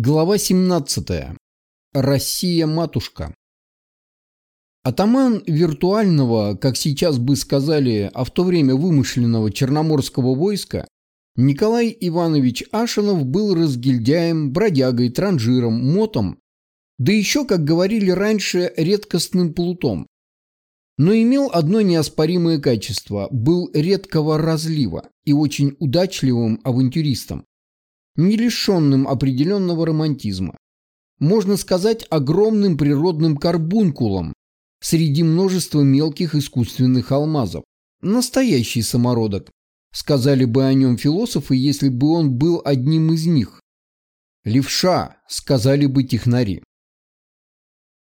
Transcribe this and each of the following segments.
Глава 17. Россия-матушка. Атаман виртуального, как сейчас бы сказали, а в то время вымышленного черноморского войска Николай Иванович Ашинов был разгильдяем, бродягой, транжиром, мотом, да еще, как говорили раньше, редкостным плутом. Но имел одно неоспоримое качество – был редкого разлива и очень удачливым авантюристом не лишенным определенного романтизма. Можно сказать, огромным природным карбункулом среди множества мелких искусственных алмазов. Настоящий самородок. Сказали бы о нем философы, если бы он был одним из них. Левша, сказали бы технари.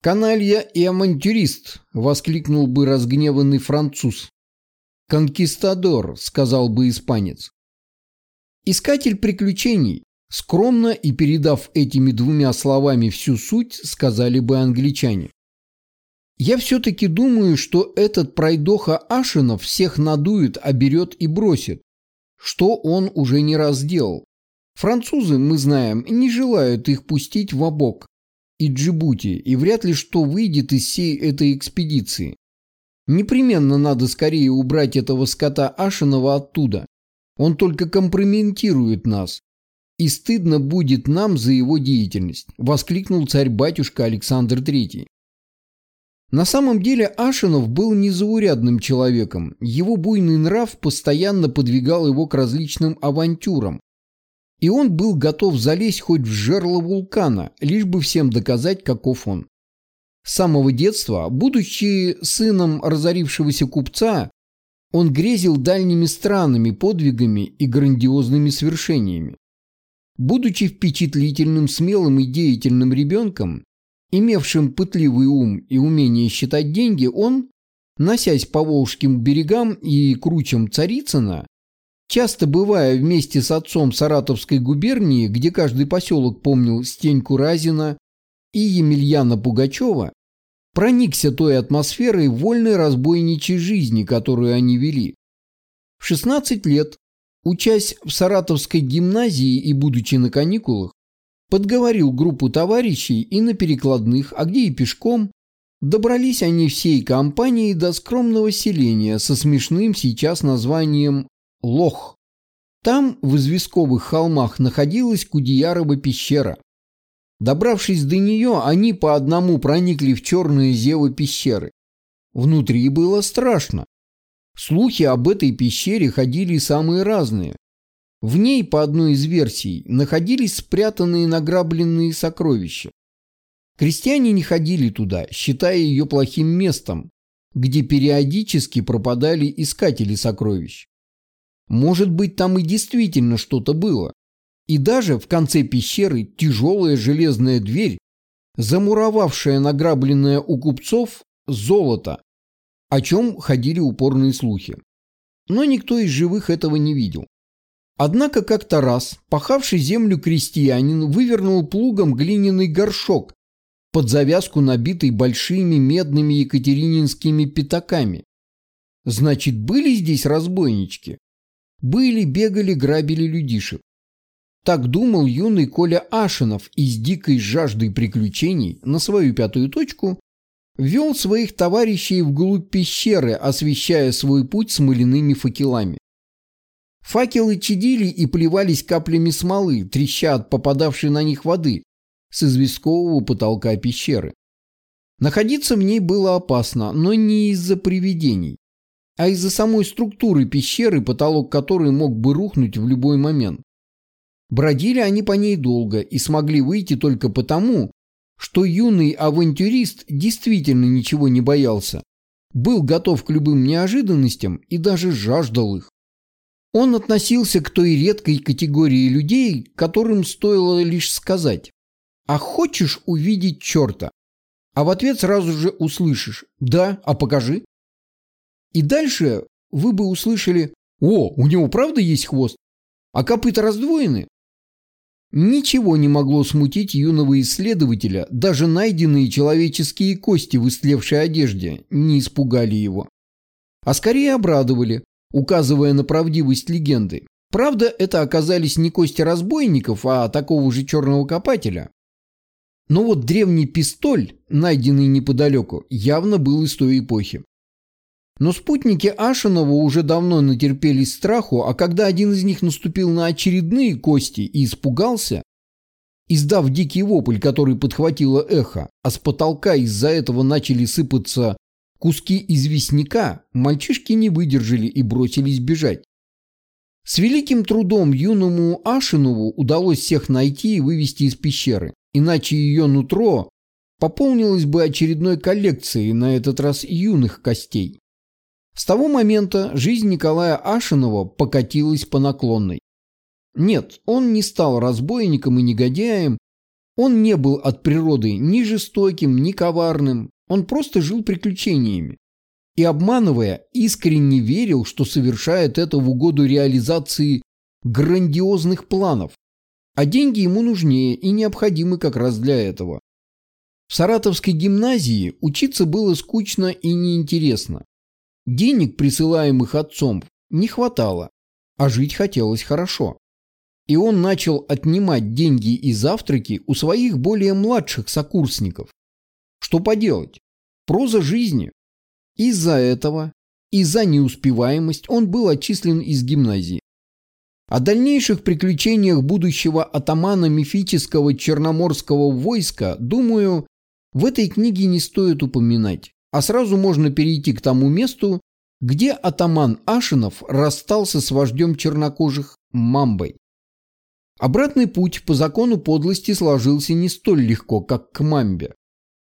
«Каналья и авантюрист!» – воскликнул бы разгневанный француз. «Конкистадор!» – сказал бы испанец. Искатель приключений, скромно и передав этими двумя словами всю суть, сказали бы англичане. Я все-таки думаю, что этот пройдоха Ашинов всех надует, оберет и бросит, что он уже не раз сделал. Французы, мы знаем, не желают их пустить в обок и Джибути, и вряд ли что выйдет из всей этой экспедиции. Непременно надо скорее убрать этого скота Ашинова оттуда, он только компрометирует нас. И стыдно будет нам за его деятельность», – воскликнул царь-батюшка Александр III. На самом деле Ашинов был незаурядным человеком. Его буйный нрав постоянно подвигал его к различным авантюрам. И он был готов залезть хоть в жерло вулкана, лишь бы всем доказать, каков он. С самого детства, будучи сыном разорившегося купца, он грезил дальними странами, подвигами и грандиозными свершениями. Будучи впечатлительным, смелым и деятельным ребенком, имевшим пытливый ум и умение считать деньги, он, носясь по Волжским берегам и кручам Царицына, часто бывая вместе с отцом Саратовской губернии, где каждый поселок помнил Стеньку Разина и Емельяна Пугачева, проникся той атмосферой вольной разбойничьей жизни, которую они вели. В 16 лет, учась в Саратовской гимназии и будучи на каникулах, подговорил группу товарищей и на перекладных, а где и пешком, добрались они всей компанией до скромного селения со смешным сейчас названием Лох. Там, в известковых холмах, находилась Кудеярова пещера, Добравшись до нее, они по одному проникли в черные зевы пещеры. Внутри было страшно. Слухи об этой пещере ходили самые разные. В ней, по одной из версий, находились спрятанные награбленные сокровища. Крестьяне не ходили туда, считая ее плохим местом, где периодически пропадали искатели сокровищ. Может быть, там и действительно что-то было. И даже в конце пещеры тяжелая железная дверь, замуровавшая награбленное у купцов золото, о чем ходили упорные слухи. Но никто из живых этого не видел. Однако как-то раз пахавший землю крестьянин вывернул плугом глиняный горшок, под завязку набитый большими медными екатерининскими пятаками. Значит, были здесь разбойнички? Были, бегали, грабили людишек. Так думал юный Коля Ашинов и с дикой жаждой приключений на свою пятую точку вел своих товарищей вглубь пещеры, освещая свой путь смоляными факелами. Факелы чадили и плевались каплями смолы, треща от попадавшей на них воды с известкового потолка пещеры. Находиться в ней было опасно, но не из-за привидений, а из-за самой структуры пещеры, потолок которой мог бы рухнуть в любой момент. Бродили они по ней долго и смогли выйти только потому, что юный авантюрист действительно ничего не боялся, был готов к любым неожиданностям и даже жаждал их. Он относился к той редкой категории людей, которым стоило лишь сказать «А хочешь увидеть черта?» А в ответ сразу же услышишь «Да, а покажи». И дальше вы бы услышали «О, у него правда есть хвост? А копыта раздвоены? Ничего не могло смутить юного исследователя, даже найденные человеческие кости в истлевшей одежде не испугали его. А скорее обрадовали, указывая на правдивость легенды. Правда, это оказались не кости разбойников, а такого же черного копателя. Но вот древний пистоль, найденный неподалеку, явно был из той эпохи. Но спутники Ашинова уже давно натерпелись страху, а когда один из них наступил на очередные кости и испугался, издав дикий вопль, который подхватило эхо, а с потолка из-за этого начали сыпаться куски известняка, мальчишки не выдержали и бросились бежать. С великим трудом юному Ашинову удалось всех найти и вывести из пещеры, иначе ее нутро пополнилось бы очередной коллекцией, на этот раз юных костей. С того момента жизнь Николая Ашинова покатилась по наклонной. Нет, он не стал разбойником и негодяем, он не был от природы ни жестоким, ни коварным, он просто жил приключениями. И обманывая, искренне верил, что совершает это в угоду реализации грандиозных планов. А деньги ему нужнее и необходимы как раз для этого. В Саратовской гимназии учиться было скучно и неинтересно. Денег, присылаемых отцом, не хватало, а жить хотелось хорошо и он начал отнимать деньги и завтраки у своих более младших сокурсников. Что поделать? Проза жизни. Из-за этого, из-за неуспеваемость он был отчислен из гимназии. О дальнейших приключениях будущего атамана мифического черноморского войска, думаю, в этой книге не стоит упоминать, а сразу можно перейти к тому месту, где атаман Ашинов расстался с вождем чернокожих Мамбой. Обратный путь по закону подлости сложился не столь легко, как к Мамбе.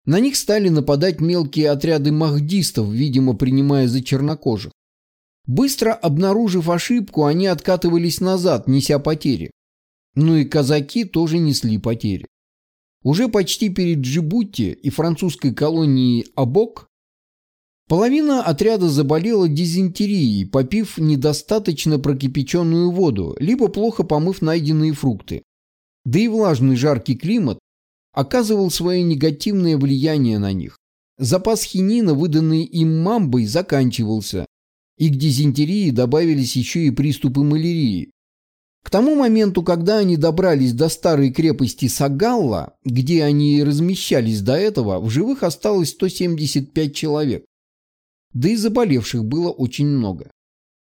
На них стали нападать мелкие отряды махдистов, видимо, принимая за чернокожих. Быстро обнаружив ошибку, они откатывались назад, неся потери. Ну и казаки тоже несли потери. Уже почти перед Джибути и французской колонией Абок Половина отряда заболела дизентерией, попив недостаточно прокипяченную воду, либо плохо помыв найденные фрукты. Да и влажный жаркий климат оказывал свое негативное влияние на них. Запас хинина, выданный им мамбой, заканчивался, и к дизентерии добавились еще и приступы малярии. К тому моменту, когда они добрались до старой крепости Сагалла, где они и размещались до этого, в живых осталось 175 человек да и заболевших было очень много.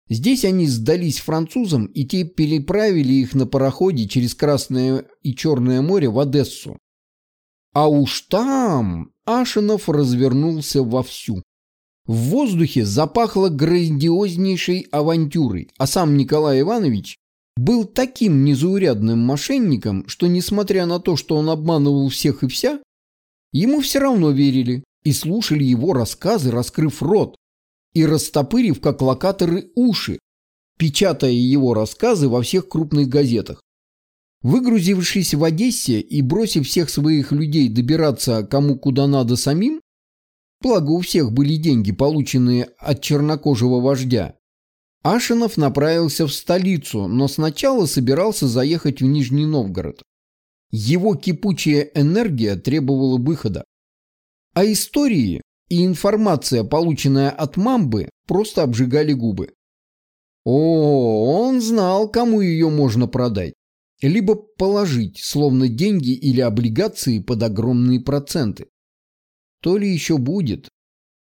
Здесь они сдались французам, и те переправили их на пароходе через Красное и Черное море в Одессу. А уж там Ашинов развернулся вовсю. В воздухе запахло грандиознейшей авантюрой, а сам Николай Иванович был таким незаурядным мошенником, что, несмотря на то, что он обманывал всех и вся, ему все равно верили, и слушали его рассказы, раскрыв рот и растопырив, как локаторы, уши, печатая его рассказы во всех крупных газетах. Выгрузившись в Одессе и бросив всех своих людей добираться кому куда надо самим, благо у всех были деньги, полученные от чернокожего вождя, Ашинов направился в столицу, но сначала собирался заехать в Нижний Новгород. Его кипучая энергия требовала выхода. А истории и информация, полученная от мамбы, просто обжигали губы. О, он знал, кому ее можно продать. Либо положить, словно деньги или облигации под огромные проценты. То ли еще будет.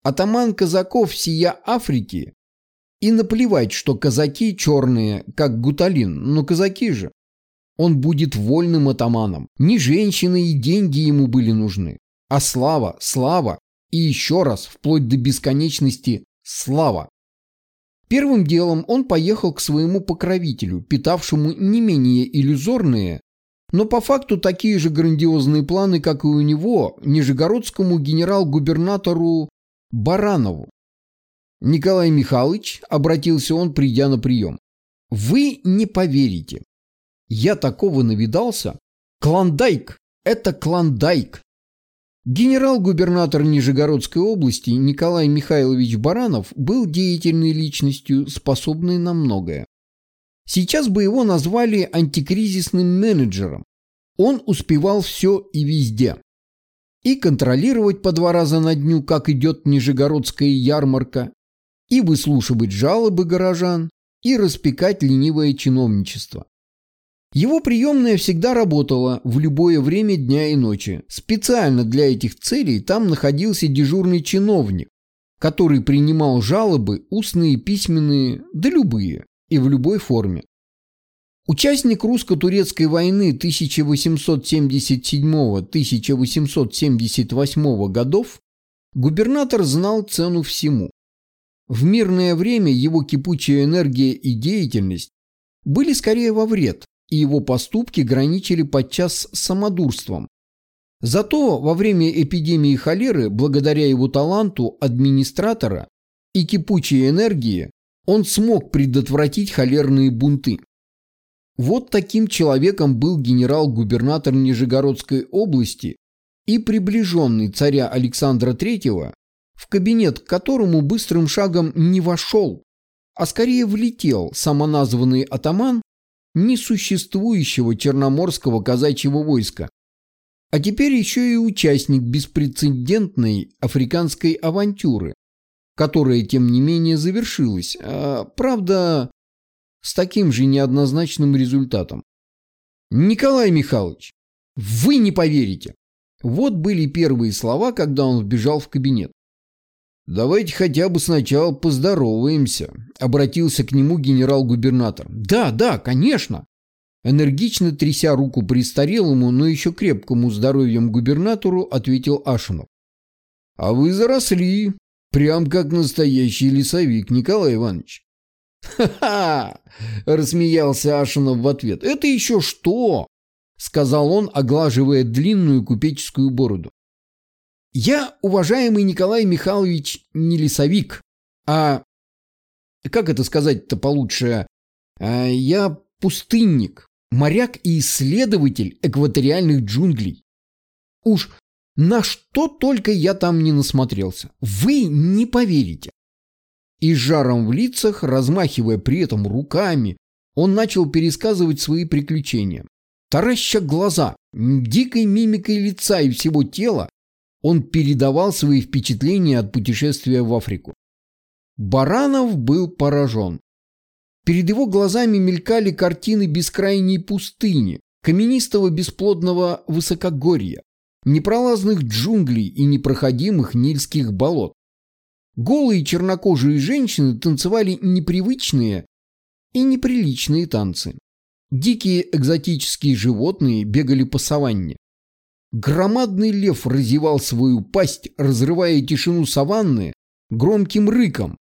Атаман казаков сия Африки. И наплевать, что казаки черные, как гуталин, но казаки же. Он будет вольным атаманом. Ни женщины и деньги ему были нужны. А слава, слава и еще раз, вплоть до бесконечности, слава. Первым делом он поехал к своему покровителю, питавшему не менее иллюзорные, но по факту такие же грандиозные планы, как и у него, нижегородскому генерал-губернатору Баранову. «Николай Михайлович», — обратился он, придя на прием, — «вы не поверите. Я такого навидался. Клондайк — это клондайк. Генерал-губернатор Нижегородской области Николай Михайлович Баранов был деятельной личностью, способной на многое. Сейчас бы его назвали антикризисным менеджером. Он успевал все и везде. И контролировать по два раза на дню, как идет Нижегородская ярмарка, и выслушивать жалобы горожан, и распекать ленивое чиновничество. Его приемная всегда работала в любое время дня и ночи. Специально для этих целей там находился дежурный чиновник, который принимал жалобы, устные, письменные, да любые, и в любой форме. Участник русско-турецкой войны 1877-1878 годов, губернатор знал цену всему. В мирное время его кипучая энергия и деятельность были скорее во вред, и его поступки граничили подчас самодурством. Зато во время эпидемии холеры, благодаря его таланту администратора и кипучей энергии, он смог предотвратить холерные бунты. Вот таким человеком был генерал-губернатор Нижегородской области и приближенный царя Александра III, в кабинет к которому быстрым шагом не вошел, а скорее влетел самоназванный атаман несуществующего черноморского казачьего войска, а теперь еще и участник беспрецедентной африканской авантюры, которая, тем не менее, завершилась, а, правда, с таким же неоднозначным результатом. «Николай Михайлович, вы не поверите!» Вот были первые слова, когда он вбежал в кабинет. «Давайте хотя бы сначала поздороваемся», — обратился к нему генерал-губернатор. «Да, да, конечно!» Энергично тряся руку престарелому, но еще крепкому здоровьем губернатору, ответил Ашинов. «А вы заросли, прям как настоящий лесовик, Николай Иванович. «Ха-ха!» – рассмеялся Ашинов в ответ. «Это еще что?» – сказал он, оглаживая длинную купеческую бороду. «Я, уважаемый Николай Михайлович, не лесовик, а... Как это сказать-то получше? А я пустынник, моряк и исследователь экваториальных джунглей. Уж на что только я там не насмотрелся. Вы не поверите. И с жаром в лицах, размахивая при этом руками, он начал пересказывать свои приключения. Тараща глаза, дикой мимикой лица и всего тела, он передавал свои впечатления от путешествия в Африку. Баранов был поражен. Перед его глазами мелькали картины бескрайней пустыни, каменистого бесплодного высокогорья, непролазных джунглей и непроходимых нильских болот. Голые чернокожие женщины танцевали непривычные и неприличные танцы. Дикие экзотические животные бегали по саванне. Громадный лев разевал свою пасть, разрывая тишину саванны громким рыком.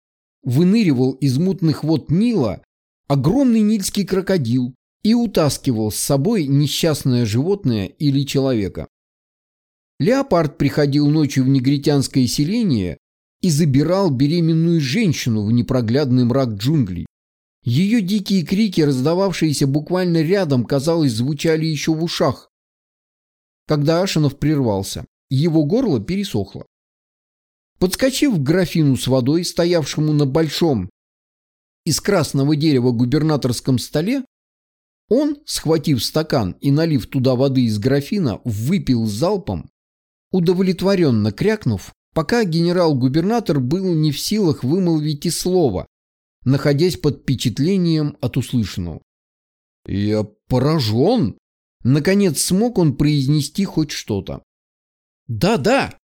Выныривал из мутных вод Нила огромный нильский крокодил и утаскивал с собой несчастное животное или человека. Леопард приходил ночью в негритянское селение и забирал беременную женщину в непроглядный мрак джунглей. Ее дикие крики, раздававшиеся буквально рядом, казалось, звучали еще в ушах. Когда Ашинов прервался, его горло пересохло. Подскочив к графину с водой, стоявшему на большом из красного дерева губернаторском столе, он, схватив стакан и налив туда воды из графина, выпил залпом, удовлетворенно крякнув, пока генерал-губернатор был не в силах вымолвить и слова, находясь под впечатлением от услышанного. «Я поражен!» Наконец смог он произнести хоть что-то. «Да-да,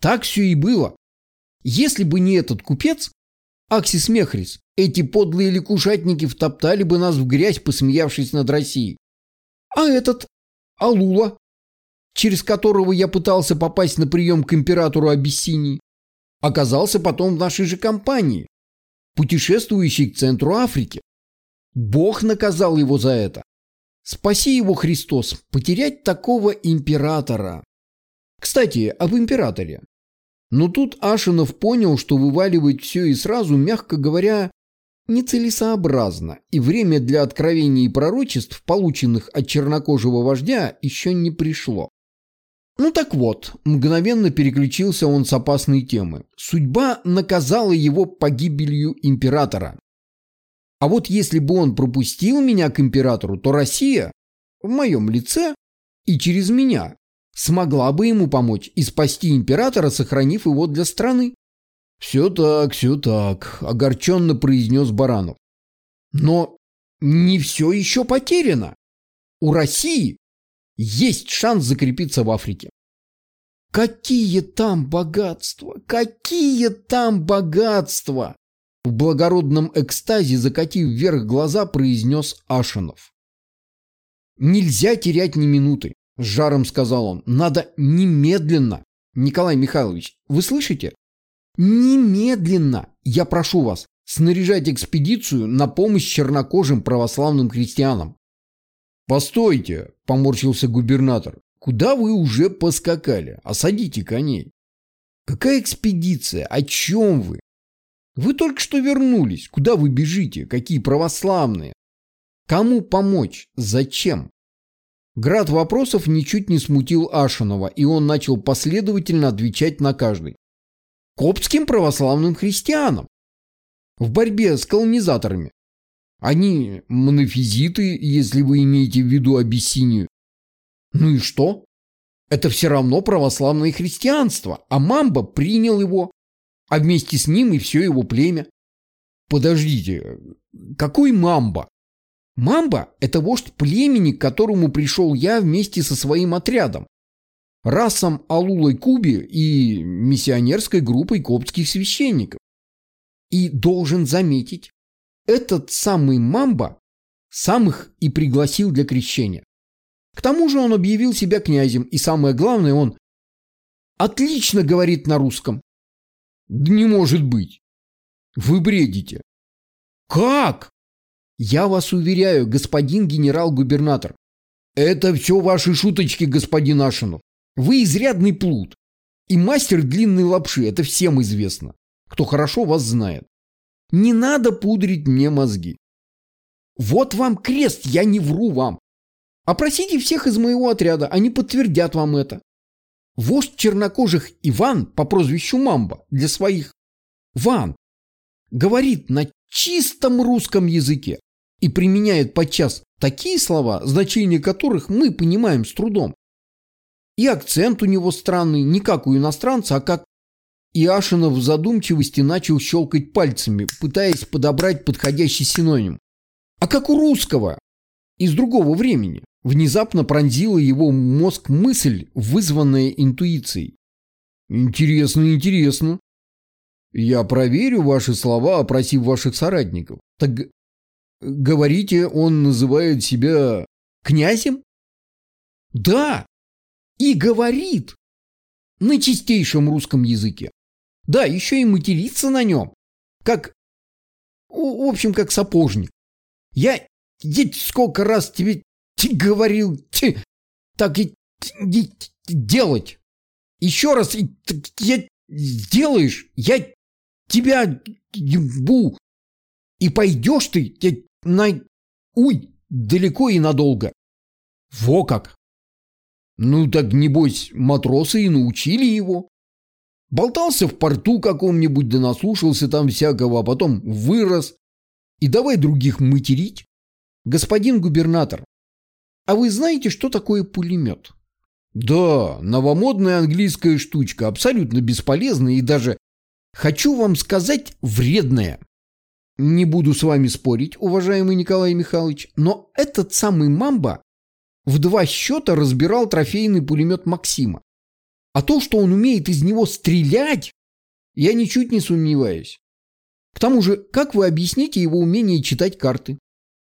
так все и было. Если бы не этот купец, Аксис Мехрис, эти подлые лягушатники втоптали бы нас в грязь, посмеявшись над Россией. А этот, Алула, через которого я пытался попасть на прием к императору Абиссинии, оказался потом в нашей же компании, путешествующий к центру Африки. Бог наказал его за это. Спаси его, Христос, потерять такого императора. Кстати, об императоре. Но тут Ашинов понял, что вываливать все и сразу, мягко говоря, нецелесообразно, и время для откровений и пророчеств, полученных от чернокожего вождя, еще не пришло. Ну так вот, мгновенно переключился он с опасной темы. Судьба наказала его погибелью императора. А вот если бы он пропустил меня к императору, то Россия, в моем лице и через меня, смогла бы ему помочь и спасти императора, сохранив его для страны. «Все так, все так», – огорченно произнес Баранов. Но не все еще потеряно. У России есть шанс закрепиться в Африке. Какие там богатства! Какие там богатства! В благородном экстазе, закатив вверх глаза, произнес Ашинов. «Нельзя терять ни минуты», – с жаром сказал он. «Надо немедленно. Николай Михайлович, вы слышите? Немедленно, я прошу вас, снаряжать экспедицию на помощь чернокожим православным христианам». «Постойте», – поморщился губернатор. «Куда вы уже поскакали? Осадите коней». «Какая экспедиция? О чем вы? Вы только что вернулись. Куда вы бежите? Какие православные? Кому помочь? Зачем? Град вопросов ничуть не смутил Ашинова, и он начал последовательно отвечать на каждый. Коптским православным христианам. В борьбе с колонизаторами. Они монофизиты, если вы имеете в виду Абиссинию. Ну и что? Это все равно православное христианство, а Мамба принял его, а вместе с ним и все его племя. Подождите, какой Мамба? Мамба – это вождь племени, к которому пришел я вместе со своим отрядом. Расом Алулой Куби и миссионерской группой коптских священников. И должен заметить, этот самый Мамба сам их и пригласил для крещения. К тому же он объявил себя князем, и самое главное, он отлично говорит на русском. Да не может быть. Вы бредите. Как? Я вас уверяю, господин генерал-губернатор. Это все ваши шуточки, господин Ашинов. Вы изрядный плут. И мастер длинной лапши, это всем известно, кто хорошо вас знает. Не надо пудрить мне мозги. Вот вам крест, я не вру вам. Опросите всех из моего отряда, они подтвердят вам это. Вождь чернокожих Иван по прозвищу Мамба для своих Ван говорит на чистом русском языке и применяет подчас такие слова, значение которых мы понимаем с трудом. И акцент у него странный, не как у иностранца, а как... Иашинов в задумчивости начал щелкать пальцами, пытаясь подобрать подходящий синоним. А как у русского, из другого времени. Внезапно пронзила его мозг мысль, вызванная интуицией. «Интересно, интересно. Я проверю ваши слова, опросив ваших соратников. Так говорите, он называет себя князем?» «Да, и говорит на чистейшем русском языке. Да, еще и матерится на нем, как, в общем, как сапожник. Я, я сколько раз тебе говорил, ты, так и, и делать. Еще раз, и, я сделаешь, я тебя ебу. И пойдешь ты я, на... Уй, далеко и надолго. Во как. Ну так, небось, матросы и научили его. Болтался в порту каком-нибудь, да наслушался там всякого, а потом вырос. И давай других материть. Господин губернатор, а вы знаете, что такое пулемет? Да, новомодная английская штучка, абсолютно бесполезная и даже, хочу вам сказать, вредная. Не буду с вами спорить, уважаемый Николай Михайлович, но этот самый Мамба в два счета разбирал трофейный пулемет Максима. А то, что он умеет из него стрелять, я ничуть не сомневаюсь. К тому же, как вы объясните его умение читать карты,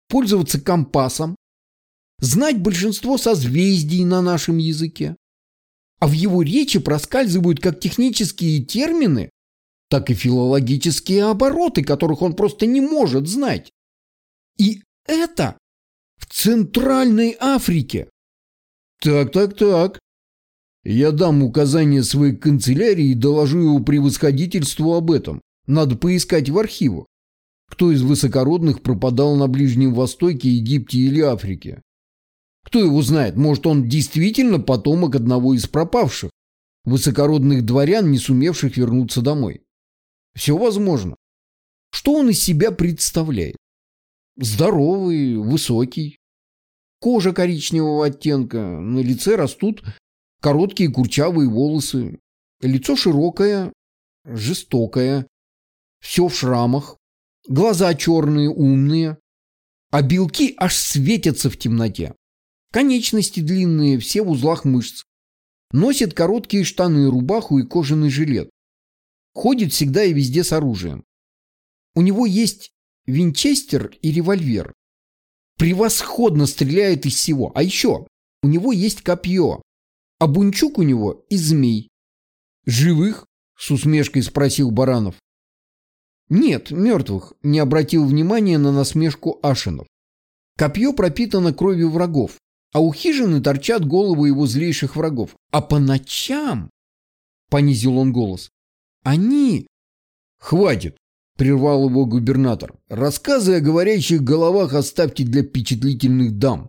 пользоваться компасом, знать большинство созвездий на нашем языке. А в его речи проскальзывают как технические термины, так и филологические обороты, которых он просто не может знать. И это в Центральной Африке. Так, так, так. Я дам указание своей канцелярии и доложу его превосходительству об этом. Надо поискать в архивах, кто из высокородных пропадал на Ближнем Востоке, Египте или Африке. Кто его знает, может он действительно потомок одного из пропавших, высокородных дворян, не сумевших вернуться домой. Все возможно. Что он из себя представляет? Здоровый, высокий, кожа коричневого оттенка, на лице растут короткие курчавые волосы, лицо широкое, жестокое, все в шрамах, глаза черные, умные, а белки аж светятся в темноте. Конечности длинные, все в узлах мышц. Носит короткие штаны, рубаху и кожаный жилет. Ходит всегда и везде с оружием. У него есть винчестер и револьвер. Превосходно стреляет из всего. А еще у него есть копье. А бунчук у него из змей. «Живых?» – с усмешкой спросил Баранов. «Нет, мертвых», – не обратил внимания на насмешку Ашинов. Копье пропитано кровью врагов, а у хижины торчат головы его злейших врагов. А по ночам, — понизил он голос, — они... Хватит, — прервал его губернатор. Рассказы о говорящих головах оставьте для впечатлительных дам.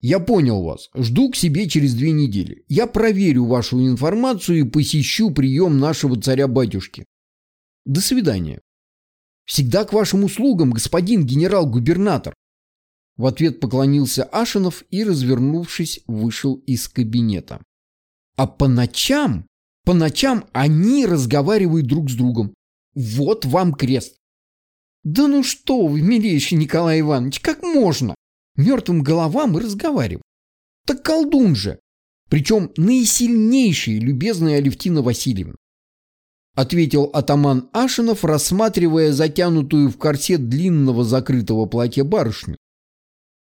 Я понял вас. Жду к себе через две недели. Я проверю вашу информацию и посещу прием нашего царя-батюшки. До свидания. Всегда к вашим услугам, господин генерал-губернатор. В ответ поклонился Ашинов и, развернувшись, вышел из кабинета. А по ночам, по ночам они разговаривают друг с другом. Вот вам крест. Да ну что вы, милейший Николай Иванович, как можно? Мертвым головам и разговаривать. Так колдун же. Причем наисильнейший, любезная Алевтина Васильевна. Ответил атаман Ашинов, рассматривая затянутую в корсет длинного закрытого платья барышню.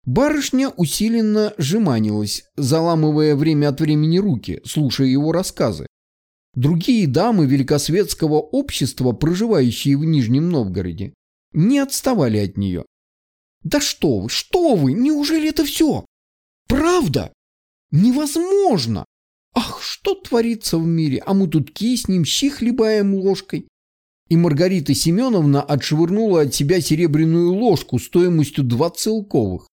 Барышня усиленно жеманилась, заламывая время от времени руки, слушая его рассказы. Другие дамы великосветского общества, проживающие в Нижнем Новгороде, не отставали от нее. «Да что вы, что вы, неужели это все? Правда? Невозможно! Ах, что творится в мире, а мы тут киснем, щи хлебаем ложкой». И Маргарита Семеновна отшвырнула от себя серебряную ложку стоимостью два целковых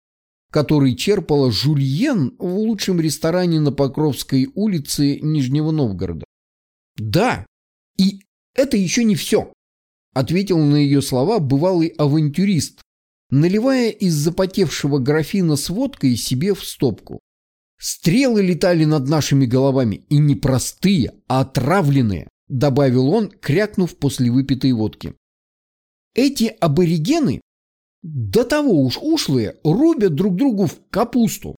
который черпала Жульен в лучшем ресторане на Покровской улице Нижнего Новгорода. «Да, и это еще не все», — ответил на ее слова бывалый авантюрист, наливая из запотевшего графина с водкой себе в стопку. «Стрелы летали над нашими головами, и не простые, а отравленные», — добавил он, крякнув после выпитой водки. Эти аборигены до того уж ушлые рубят друг другу в капусту.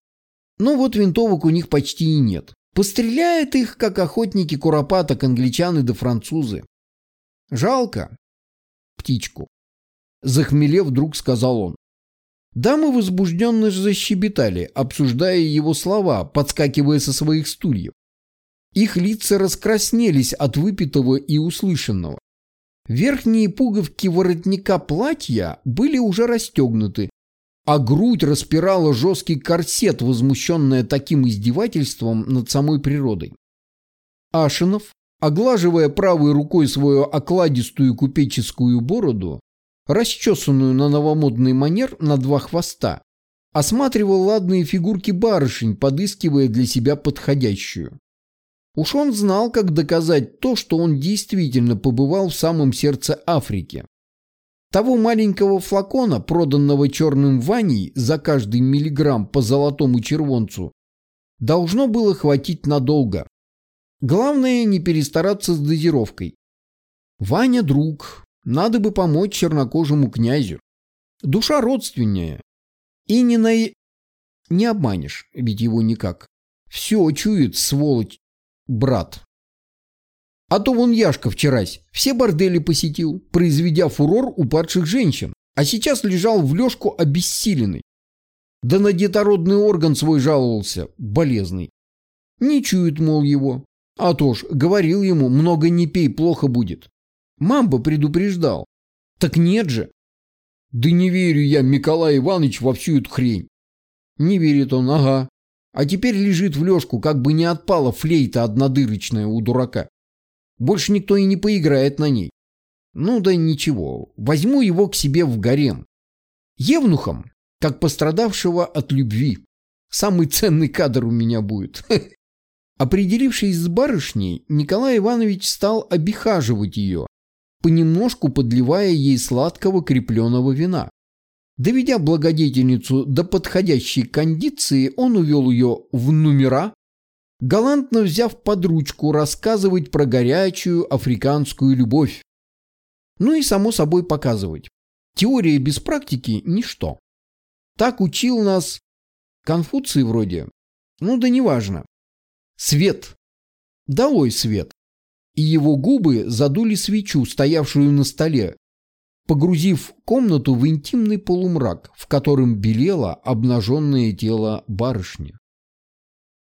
Но вот винтовок у них почти и нет. Постреляет их, как охотники куропаток, англичаны да французы. Жалко птичку. Захмелев, вдруг сказал он. Дамы возбужденно защебетали, обсуждая его слова, подскакивая со своих стульев. Их лица раскраснелись от выпитого и услышанного. Верхние пуговки воротника платья были уже расстегнуты, а грудь распирала жесткий корсет, возмущенная таким издевательством над самой природой. Ашинов, оглаживая правой рукой свою окладистую купеческую бороду, расчесанную на новомодный манер на два хвоста, осматривал ладные фигурки барышень, подыскивая для себя подходящую. Уж он знал, как доказать то, что он действительно побывал в самом сердце Африки. Того маленького флакона, проданного черным Ваней за каждый миллиграмм по золотому червонцу, должно было хватить надолго. Главное не перестараться с дозировкой. Ваня друг, надо бы помочь чернокожему князю. Душа родственная. И не на... Не обманешь, ведь его никак. Все чует, сволочь, брат. А то вон Яшка вчерась все бордели посетил, произведя фурор у падших женщин, а сейчас лежал в лёжку обессиленный. Да на детородный орган свой жаловался, болезный. Не чует, мол, его. А то ж, говорил ему, много не пей, плохо будет. Мамба предупреждал. Так нет же. Да не верю я, Николай Иванович, во всю эту хрень. Не верит он, ага. А теперь лежит в лёжку, как бы не отпала флейта однодырочная у дурака. Больше никто и не поиграет на ней. Ну да ничего, возьму его к себе в гарем. Евнухом, как пострадавшего от любви. Самый ценный кадр у меня будет. Определившись с барышней, Николай Иванович стал обихаживать ее, понемножку подливая ей сладкого крепленого вина. Доведя благодетельницу до подходящей кондиции, он увел ее в номера, галантно взяв под ручку рассказывать про горячую африканскую любовь. Ну и само собой показывать. Теория без практики – ничто. Так учил нас Конфуций вроде. Ну да неважно. Свет. Долой свет. И его губы задули свечу, стоявшую на столе, погрузив комнату в интимный полумрак, в котором белело обнаженное тело барышни.